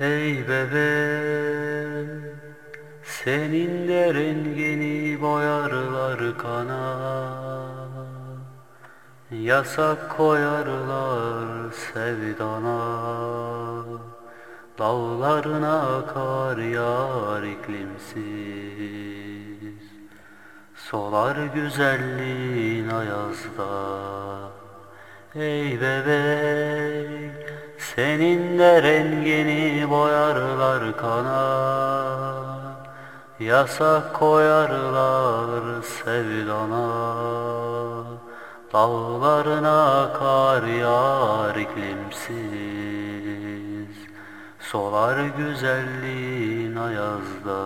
Ey bebeğim, senin de rengini boyarlar kana. Yasak koyarlar sevdana. Dağlarına kar yağar iklimsiz. Solar güzelliğin ayazda. Ey bebek senin de rengini boyarlar kana Yasak koyarlar sevdana Dağlarına kar yağar iklimsiz Solar güzelliğin ayazda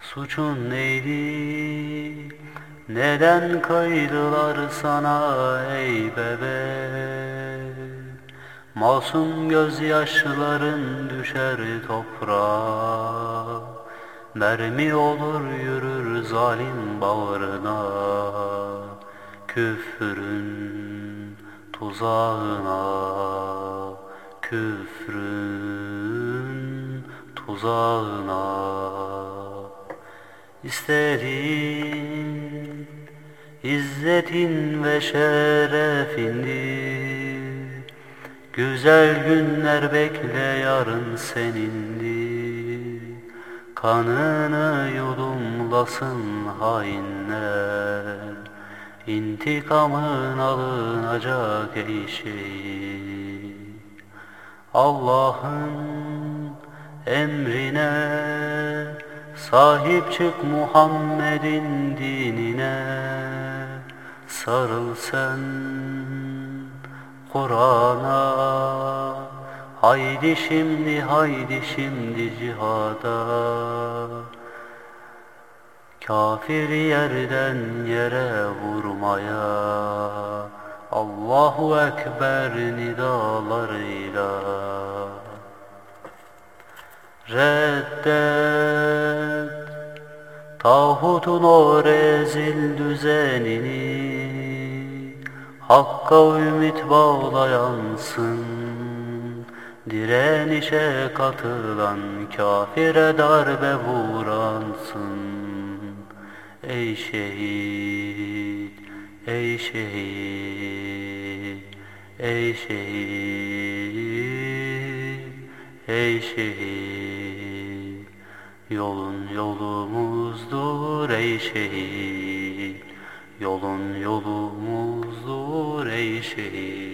Suçun neydi? Neden kaydılar sana ey bebek? Masum gözyaşların düşer toprağa. Mermi olur yürür zalim bağrına. Küfrün tuzağına. Küfrün tuzağına. İstediğin İzzetin ve şerefindi Güzel günler bekle yarın senindi Kanını yudumlasın hainler. İntikamın alınacak ey Allah'ın emrine Sahip çık Muhammed'in dinine. Sarıl sen Kur'an'a. Haydi şimdi haydi şimdi cihada. Kafir yerden yere vurmaya. Allahu Ekber nidalarıyla. Reddet. Tağutun o rezil düzenini Hakka ümit bağlayansın. Direnişe katılan kafire darbe vuransın. Ey şehit, ey şehit, ey şehit, ey şehit. Yolun yolumuzdur ey şehit Yolun yolumuzdur ey şehit